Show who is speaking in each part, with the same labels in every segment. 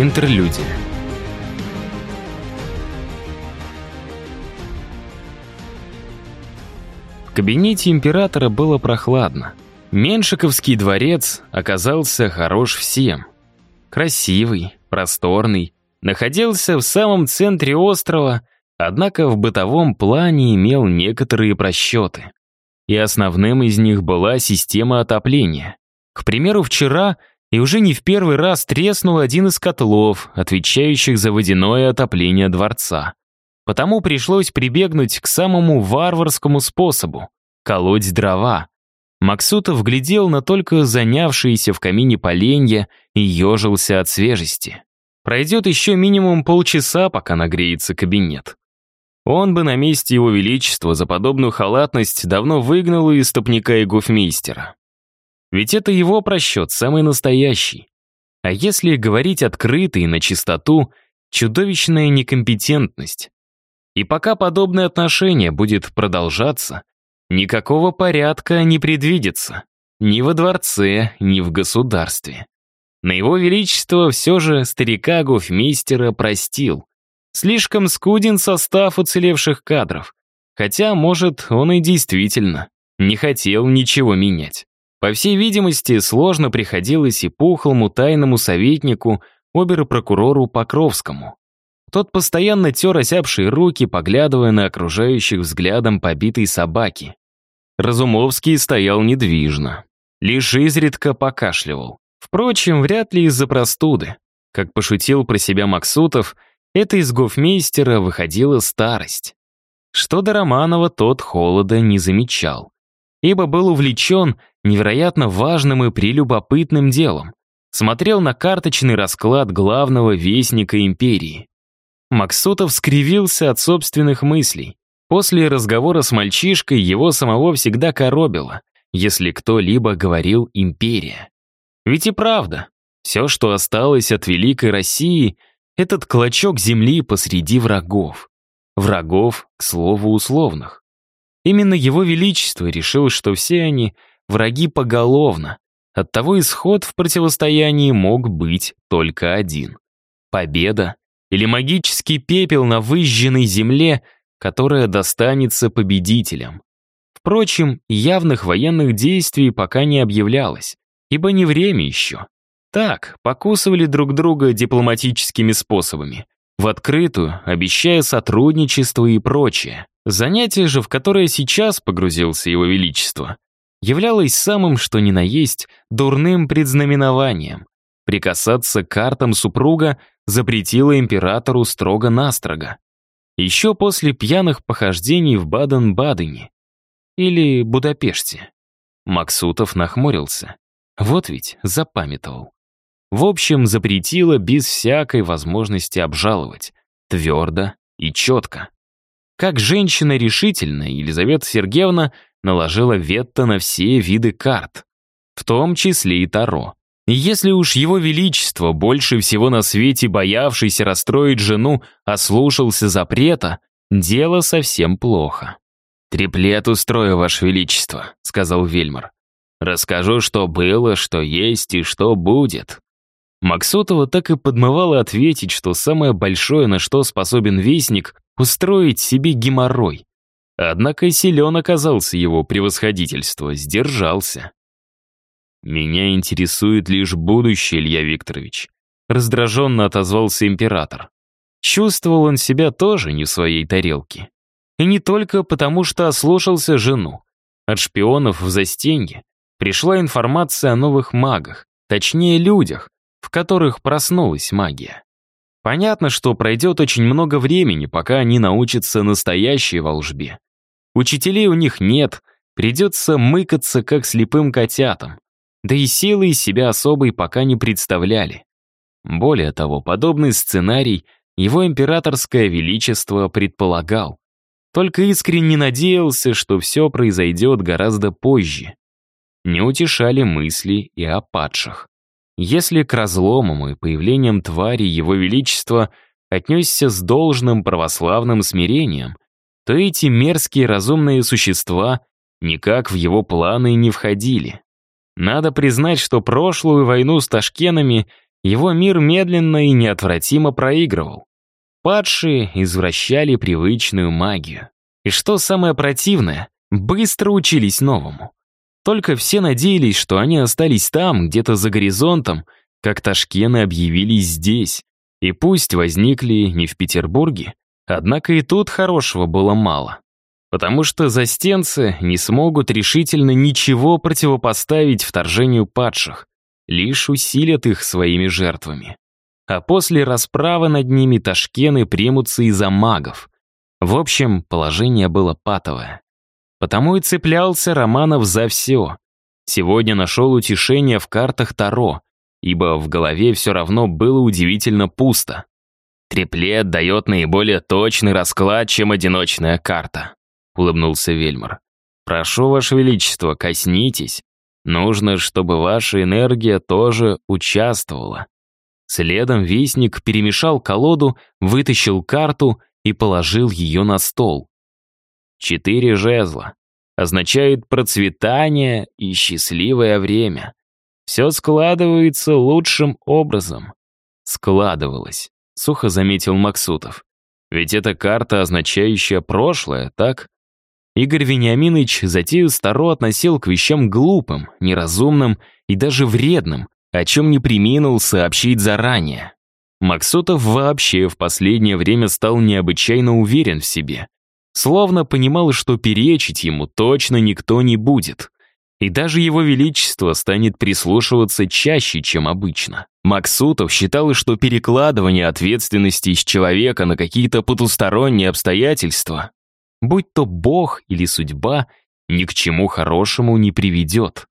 Speaker 1: Интерлюдия. В кабинете императора было прохладно. Меншиковский дворец оказался хорош всем. Красивый, просторный, находился в самом центре острова, однако в бытовом плане имел некоторые просчеты. И основным из них была система отопления. К примеру, вчера и уже не в первый раз треснул один из котлов, отвечающих за водяное отопление дворца. Потому пришлось прибегнуть к самому варварскому способу — колоть дрова. Максутов глядел на только занявшиеся в камине поленья и ежился от свежести. Пройдет еще минимум полчаса, пока нагреется кабинет. Он бы на месте его величества за подобную халатность давно выгнал из стопника и гофмейстера. Ведь это его просчет, самый настоящий. А если говорить открыто и на чистоту, чудовищная некомпетентность. И пока подобное отношение будет продолжаться, никакого порядка не предвидится. Ни во дворце, ни в государстве. На его величество все же старика гофмейстера простил. Слишком скуден состав уцелевших кадров. Хотя, может, он и действительно не хотел ничего менять. По всей видимости, сложно приходилось и пухлому тайному советнику, обер-прокурору Покровскому. Тот постоянно тер осяпшие руки, поглядывая на окружающих взглядом побитой собаки. Разумовский стоял недвижно. Лишь изредка покашливал. Впрочем, вряд ли из-за простуды. Как пошутил про себя Максутов, это из гофмейстера выходила старость. Что до Романова, тот холода не замечал ибо был увлечен невероятно важным и прелюбопытным делом. Смотрел на карточный расклад главного вестника империи. Максутов скривился от собственных мыслей. После разговора с мальчишкой его самого всегда коробило, если кто-либо говорил «империя». Ведь и правда, все, что осталось от Великой России, этот клочок земли посреди врагов. Врагов, к слову, условных. Именно его величество решил, что все они враги поголовно. Оттого исход в противостоянии мог быть только один. Победа или магический пепел на выжженной земле, которая достанется победителям. Впрочем, явных военных действий пока не объявлялось, ибо не время еще. Так, покусывали друг друга дипломатическими способами, в открытую, обещая сотрудничество и прочее. Занятие же, в которое сейчас погрузился его величество, являлось самым что ни на есть дурным предзнаменованием. Прикасаться к картам супруга запретила императору строго-настрого. Еще после пьяных похождений в Баден-Бадене. Или Будапеште. Максутов нахмурился. Вот ведь запамятовал. В общем, запретила без всякой возможности обжаловать. Твердо и четко. Как женщина решительная, Елизавета Сергеевна наложила ветто на все виды карт, в том числе и Таро. Если уж его величество, больше всего на свете боявшийся расстроить жену, ослушался запрета, дело совсем плохо. «Триплет устрою, ваше величество», — сказал Вельмар. «Расскажу, что было, что есть и что будет». Максутова так и подмывало ответить, что самое большое, на что способен вестник, устроить себе геморрой. Однако силен оказался его превосходительство, сдержался. «Меня интересует лишь будущее, Илья Викторович», раздраженно отозвался император. Чувствовал он себя тоже не в своей тарелке. И не только потому, что ослушался жену. От шпионов в застенье пришла информация о новых магах, точнее людях, в которых проснулась магия. Понятно, что пройдет очень много времени, пока они научатся настоящей волжбе. Учителей у них нет, придется мыкаться, как слепым котятам. Да и силы из себя особой пока не представляли. Более того, подобный сценарий его императорское величество предполагал. Только искренне надеялся, что все произойдет гораздо позже. Не утешали мысли и о падших. Если к разломам и появлениям твари Его Величество отнесся с должным православным смирением, то эти мерзкие разумные существа никак в его планы не входили. Надо признать, что прошлую войну с ташкенами его мир медленно и неотвратимо проигрывал. Падшие извращали привычную магию. И что самое противное, быстро учились новому. Только все надеялись, что они остались там, где-то за горизонтом, как Ташкены объявились здесь. И пусть возникли не в Петербурге, однако и тут хорошего было мало. Потому что застенцы не смогут решительно ничего противопоставить вторжению падших, лишь усилят их своими жертвами. А после расправы над ними ташкены примутся из-за магов. В общем, положение было патовое. Потому и цеплялся Романов за все. Сегодня нашел утешение в картах Таро, ибо в голове все равно было удивительно пусто. «Триплет дает наиболее точный расклад, чем одиночная карта», — улыбнулся Вельмар. «Прошу, Ваше Величество, коснитесь. Нужно, чтобы ваша энергия тоже участвовала». Следом Вестник перемешал колоду, вытащил карту и положил ее на стол. Четыре жезла. Означает процветание и счастливое время. Все складывается лучшим образом. Складывалось, сухо заметил Максутов. Ведь это карта, означающая прошлое, так? Игорь Вениаминович затею старо относил к вещам глупым, неразумным и даже вредным, о чем не приминул сообщить заранее. Максутов вообще в последнее время стал необычайно уверен в себе. Словно понимал, что перечить ему точно никто не будет. И даже его величество станет прислушиваться чаще, чем обычно. Максутов считал, что перекладывание ответственности с человека на какие-то потусторонние обстоятельства, будь то бог или судьба, ни к чему хорошему не приведет.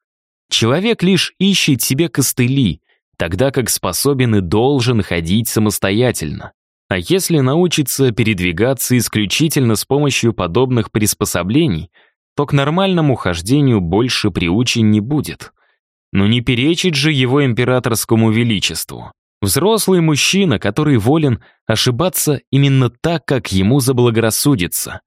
Speaker 1: Человек лишь ищет себе костыли, тогда как способен и должен ходить самостоятельно. А если научиться передвигаться исключительно с помощью подобных приспособлений, то к нормальному хождению больше приучен не будет. Но не перечить же его императорскому величеству. Взрослый мужчина, который волен ошибаться именно так, как ему заблагорассудится.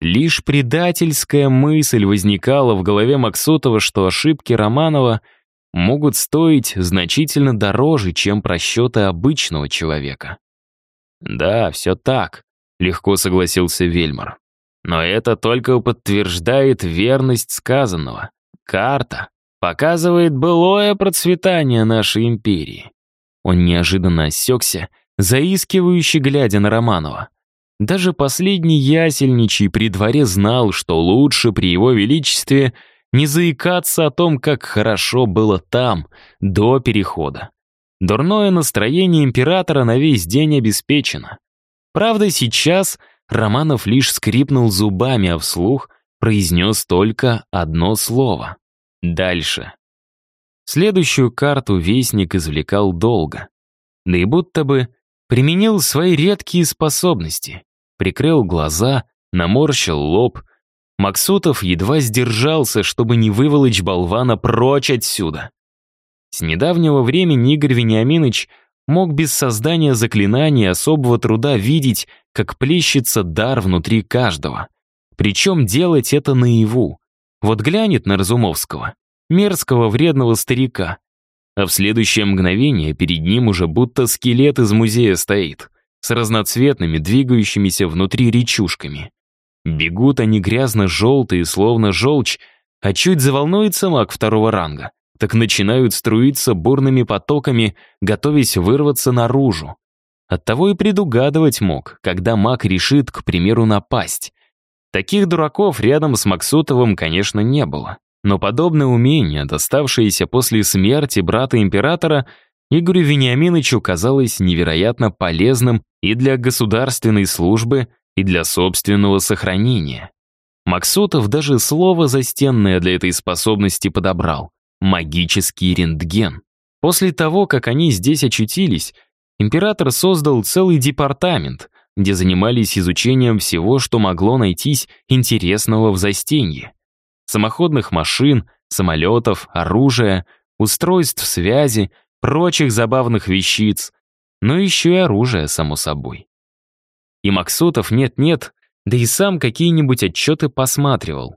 Speaker 1: Лишь предательская мысль возникала в голове Максутова, что ошибки Романова могут стоить значительно дороже, чем просчеты обычного человека. «Да, все так», — легко согласился Вельмар. «Но это только подтверждает верность сказанного. Карта показывает былое процветание нашей империи». Он неожиданно осекся, заискивающе глядя на Романова. Даже последний ясельничий при дворе знал, что лучше при его величестве не заикаться о том, как хорошо было там, до перехода. Дурное настроение императора на весь день обеспечено. Правда, сейчас Романов лишь скрипнул зубами, а вслух произнес только одно слово. Дальше. Следующую карту Вестник извлекал долго. Да и будто бы применил свои редкие способности. Прикрыл глаза, наморщил лоб. Максутов едва сдержался, чтобы не выволочь болвана прочь отсюда. С недавнего времени Игорь Вениаминович мог без создания заклинаний особого труда видеть, как плещется дар внутри каждого. Причем делать это наяву. Вот глянет на Разумовского, мерзкого вредного старика, а в следующее мгновение перед ним уже будто скелет из музея стоит, с разноцветными, двигающимися внутри речушками. Бегут они грязно-желтые, словно желчь, а чуть заволнуется маг второго ранга так начинают струиться бурными потоками, готовясь вырваться наружу. Оттого и предугадывать мог, когда маг решит, к примеру, напасть. Таких дураков рядом с Максутовым, конечно, не было. Но подобное умение, доставшееся после смерти брата императора, Игорю Вениаминовичу казалось невероятно полезным и для государственной службы, и для собственного сохранения. Максутов даже слово застенное для этой способности подобрал магический рентген. После того, как они здесь очутились, император создал целый департамент, где занимались изучением всего, что могло найтись интересного в застенье. Самоходных машин, самолетов, оружия, устройств связи, прочих забавных вещиц, но еще и оружие, само собой. И Максутов нет-нет, да и сам какие-нибудь отчеты посматривал.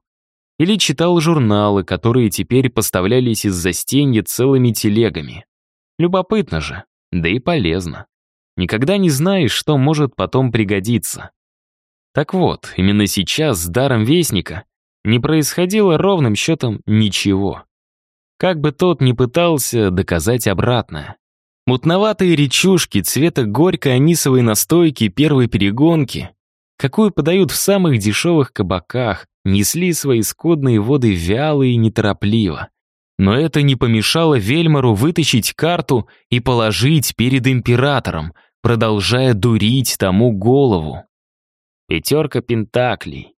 Speaker 1: Или читал журналы, которые теперь поставлялись из застенья целыми телегами. Любопытно же. Да и полезно. Никогда не знаешь, что может потом пригодиться. Так вот, именно сейчас с даром Вестника не происходило ровным счетом ничего. Как бы тот ни пытался доказать обратное. Мутноватые речушки цвета горькой анисовой настойки первой перегонки, какую подают в самых дешевых кабаках, несли свои скудные воды вяло и неторопливо. Но это не помешало Вельмару вытащить карту и положить перед императором, продолжая дурить тому голову. Пятерка пентаклей.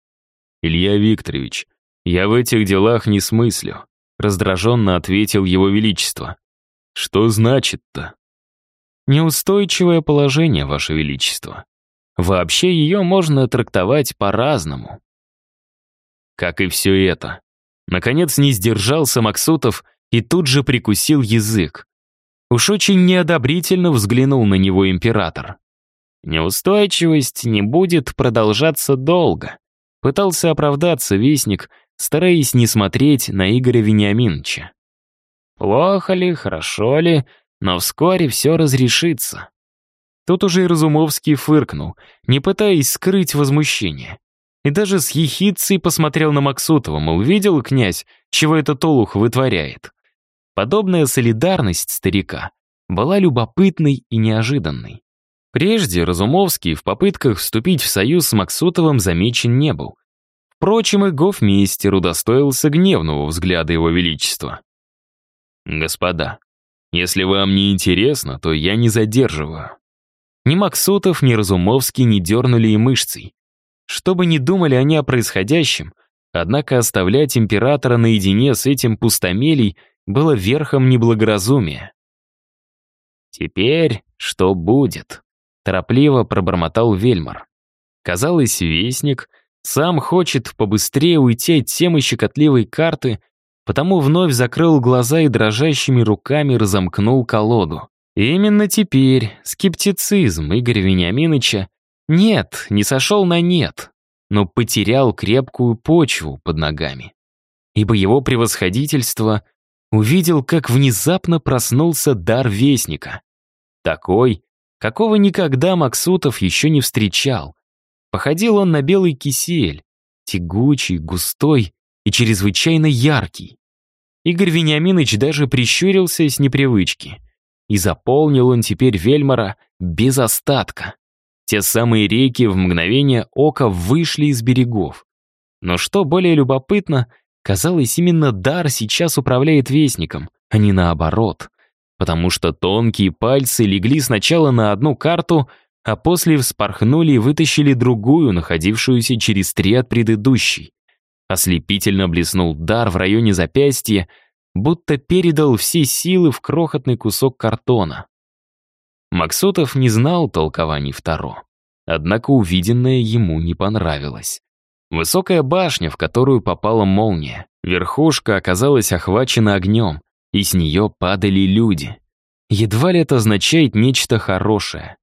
Speaker 1: «Илья Викторович, я в этих делах не смыслю», раздраженно ответил его величество. «Что значит-то?» «Неустойчивое положение, ваше величество. Вообще ее можно трактовать по-разному». Как и все это. Наконец не сдержался Максутов и тут же прикусил язык. Уж очень неодобрительно взглянул на него император. Неустойчивость не будет продолжаться долго. Пытался оправдаться вестник, стараясь не смотреть на Игоря Вениаминовича. Плохо ли, хорошо ли, но вскоре все разрешится. Тут уже и Разумовский фыркнул, не пытаясь скрыть возмущение. И даже с ехидцей посмотрел на Максутова, мол, видел, князь, чего этот олух вытворяет. Подобная солидарность старика была любопытной и неожиданной. Прежде Разумовский в попытках вступить в союз с Максутовым замечен не был. Впрочем, и гофмейстер удостоился гневного взгляда его величества. «Господа, если вам не интересно, то я не задерживаю». Ни Максутов, ни Разумовский не дернули и мышцей. Что бы ни думали они о происходящем, однако оставлять императора наедине с этим пустомелей было верхом неблагоразумия. «Теперь что будет?» — торопливо пробормотал Вельмар. Казалось, Вестник сам хочет побыстрее уйти от темы щекотливой карты, потому вновь закрыл глаза и дрожащими руками разомкнул колоду. И именно теперь скептицизм Игоря Вениаминовича нет, не сошел на нет, но потерял крепкую почву под ногами. Ибо его превосходительство увидел, как внезапно проснулся дар Вестника. Такой, какого никогда Максутов еще не встречал. Походил он на белый кисель, тягучий, густой и чрезвычайно яркий. Игорь Вениаминович даже прищурился с непривычки. И заполнил он теперь Вельмара без остатка. Те самые реки в мгновение ока вышли из берегов. Но что более любопытно, казалось, именно дар сейчас управляет Вестником, а не наоборот. Потому что тонкие пальцы легли сначала на одну карту, а после вспорхнули и вытащили другую, находившуюся через три от предыдущей. Ослепительно блеснул дар в районе запястья, будто передал все силы в крохотный кусок картона. Максутов не знал толкований Второ. Однако увиденное ему не понравилось. Высокая башня, в которую попала молния. Верхушка оказалась охвачена огнем, и с нее падали люди. Едва ли это означает нечто хорошее.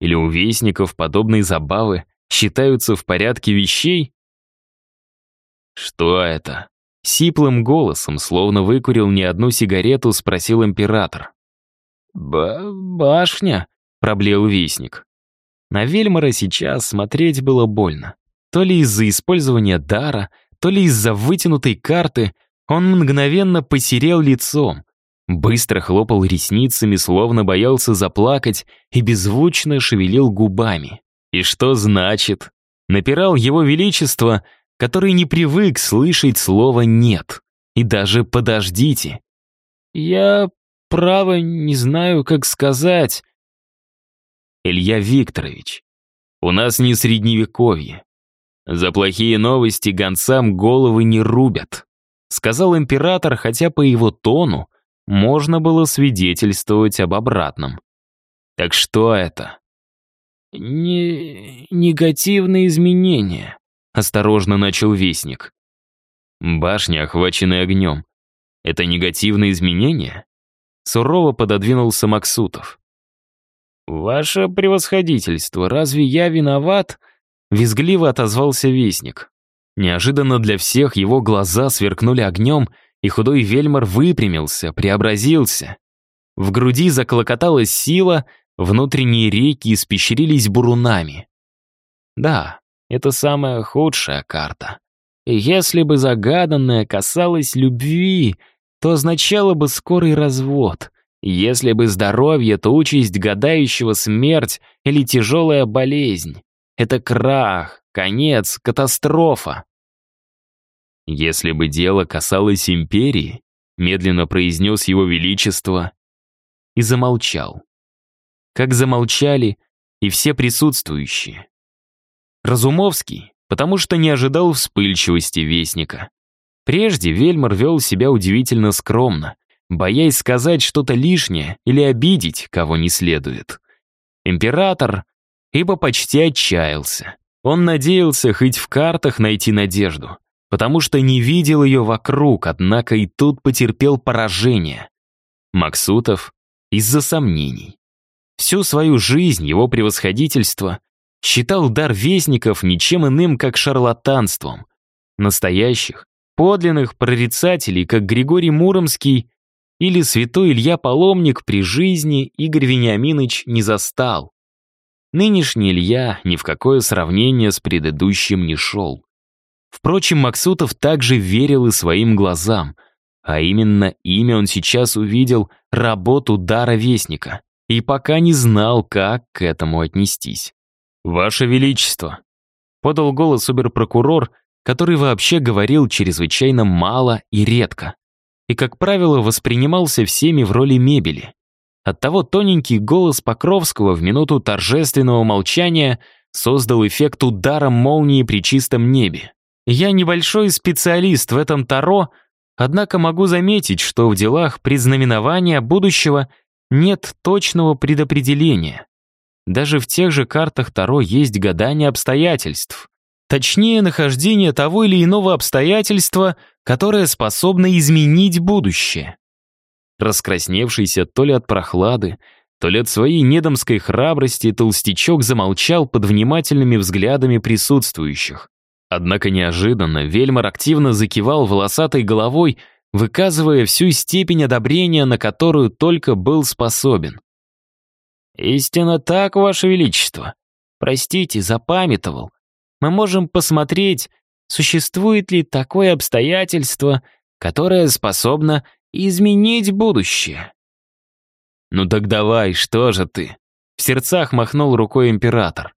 Speaker 1: Или у вестников подобные забавы считаются в порядке вещей? «Что это?» Сиплым голосом, словно выкурил не одну сигарету, спросил император. «Башня», — проблеял вестник. На Вельмара сейчас смотреть было больно. То ли из-за использования дара, то ли из-за вытянутой карты он мгновенно посерел лицом, быстро хлопал ресницами, словно боялся заплакать, и беззвучно шевелил губами. И что значит? Напирал его величество, который не привык слышать слово «нет». И даже «подождите». «Я право не знаю, как сказать». Илья Викторович, у нас не средневековье. За плохие новости гонцам головы не рубят, сказал император, хотя по его тону можно было свидетельствовать об обратном. Так что это? Не негативные изменения, осторожно начал вестник. Башня, охваченная огнем. Это негативные изменения? Сурово пододвинулся Максутов. «Ваше превосходительство, разве я виноват?» Визгливо отозвался вестник. Неожиданно для всех его глаза сверкнули огнем, и худой Вельмар выпрямился, преобразился. В груди заклокотала сила, внутренние реки испещрились бурунами. Да, это самая худшая карта. И если бы загаданное касалось любви, то означало бы скорый развод. Если бы здоровье, то участь гадающего смерть или тяжелая болезнь. Это крах, конец, катастрофа. Если бы дело касалось империи, медленно произнес его величество и замолчал. Как замолчали и все присутствующие. Разумовский, потому что не ожидал вспыльчивости вестника. Прежде Вельмар вел себя удивительно скромно, боясь сказать что-то лишнее или обидеть, кого не следует. Император, ибо почти отчаялся. Он надеялся хоть в картах найти надежду, потому что не видел ее вокруг, однако и тут потерпел поражение. Максутов из-за сомнений. Всю свою жизнь его превосходительство считал дар вестников ничем иным, как шарлатанством. Настоящих, подлинных прорицателей, как Григорий Муромский или святой Илья Паломник при жизни Игорь Вениаминович не застал. Нынешний Илья ни в какое сравнение с предыдущим не шел. Впрочем, Максутов также верил и своим глазам, а именно имя он сейчас увидел работу дара Вестника и пока не знал, как к этому отнестись. «Ваше Величество!» — подал голос оберпрокурор, который вообще говорил чрезвычайно мало и редко, и, как правило, воспринимался всеми в роли мебели. Оттого тоненький голос Покровского в минуту торжественного молчания создал эффект удара молнии при чистом небе. Я небольшой специалист в этом Таро, однако могу заметить, что в делах предзнаменования будущего нет точного предопределения. Даже в тех же картах Таро есть гадание обстоятельств. Точнее, нахождение того или иного обстоятельства, которое способно изменить будущее. Раскрасневшийся то ли от прохлады, то ли от своей недомской храбрости, толстячок замолчал под внимательными взглядами присутствующих. Однако неожиданно Вельмар активно закивал волосатой головой, выказывая всю степень одобрения, на которую только был способен. «Истинно так, Ваше Величество. Простите, запамятовал мы можем посмотреть, существует ли такое обстоятельство, которое способно изменить будущее. «Ну так давай, что же ты?» В сердцах махнул рукой император.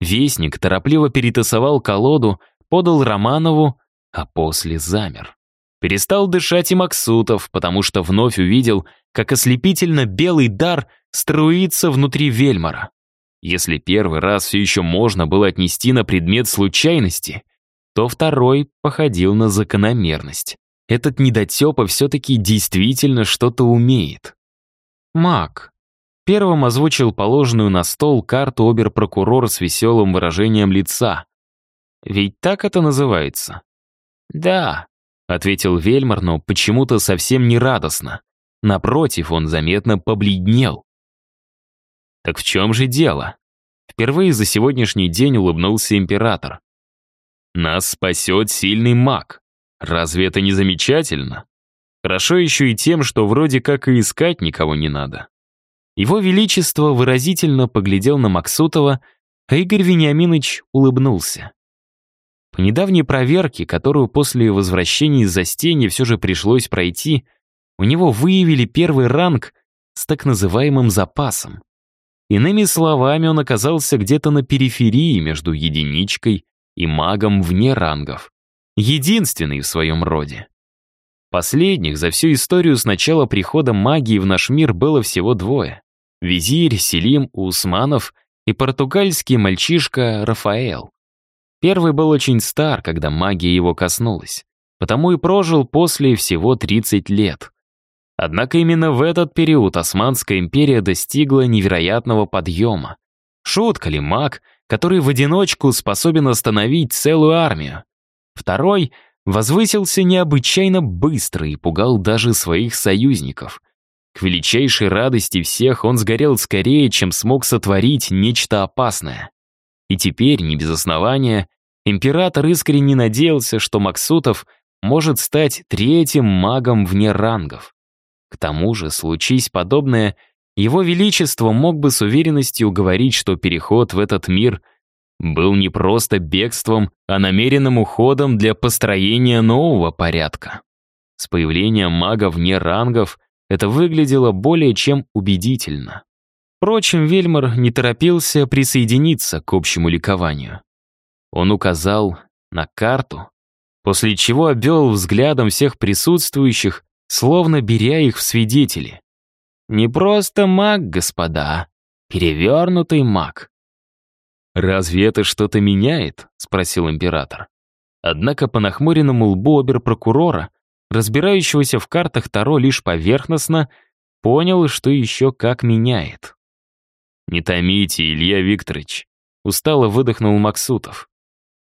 Speaker 1: Вестник торопливо перетасовал колоду, подал Романову, а после замер. Перестал дышать и Максутов, потому что вновь увидел, как ослепительно белый дар струится внутри Вельмара. Если первый раз все еще можно было отнести на предмет случайности, то второй походил на закономерность. Этот недотепа все-таки действительно что-то умеет. Маг. Первым озвучил положенную на стол карту оберпрокурор с веселым выражением лица. Ведь так это называется? Да, ответил Вельмар, но почему-то совсем не радостно. Напротив, он заметно побледнел. Так в чем же дело? Впервые за сегодняшний день улыбнулся император. Нас спасет сильный маг. Разве это не замечательно? Хорошо еще и тем, что вроде как и искать никого не надо. Его Величество выразительно поглядел на Максутова, а Игорь Вениаминович улыбнулся. По недавней проверке, которую после возвращения из застенья все же пришлось пройти, у него выявили первый ранг с так называемым запасом. Иными словами, он оказался где-то на периферии между единичкой и магом вне рангов. Единственный в своем роде. Последних за всю историю с начала прихода магии в наш мир было всего двое. Визирь Селим Усманов и португальский мальчишка Рафаэл. Первый был очень стар, когда магия его коснулась, потому и прожил после всего 30 лет. Однако именно в этот период Османская империя достигла невероятного подъема. Шутка ли маг, который в одиночку способен остановить целую армию? Второй возвысился необычайно быстро и пугал даже своих союзников. К величайшей радости всех он сгорел скорее, чем смог сотворить нечто опасное. И теперь, не без основания, император искренне надеялся, что Максутов может стать третьим магом вне рангов. К тому же, случись подобное, его Величество мог бы с уверенностью говорить, что переход в этот мир был не просто бегством, а намеренным уходом для построения нового порядка. С появлением мага вне рангов это выглядело более чем убедительно. Впрочем, Вельмар не торопился присоединиться к общему ликованию. Он указал на карту, после чего обвел взглядом всех присутствующих, словно беря их в свидетели. Не просто маг, господа, перевернутый маг. «Разве это что-то меняет?» — спросил император. Однако по нахмуренному лбу оберпрокурора, разбирающегося в картах Таро лишь поверхностно, понял, что еще как меняет. «Не томите, Илья Викторович», — устало выдохнул Максутов.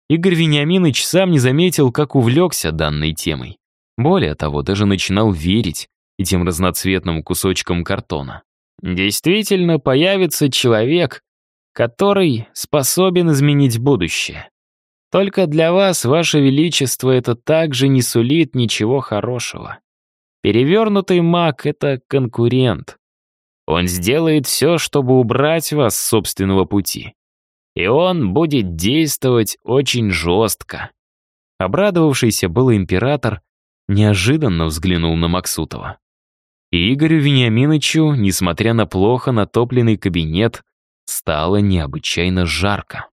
Speaker 1: Игорь Вениаминович сам не заметил, как увлекся данной темой. Более того, даже начинал верить этим разноцветным кусочкам картона. Действительно появится человек, который способен изменить будущее. Только для вас, ваше величество, это также не сулит ничего хорошего. Перевернутый маг — это конкурент. Он сделает все, чтобы убрать вас с собственного пути и он будет действовать очень жестко. Обрадовавшийся был император неожиданно взглянул на Максутова. Игорю Вениаминовичу, несмотря на плохо натопленный кабинет, стало необычайно жарко.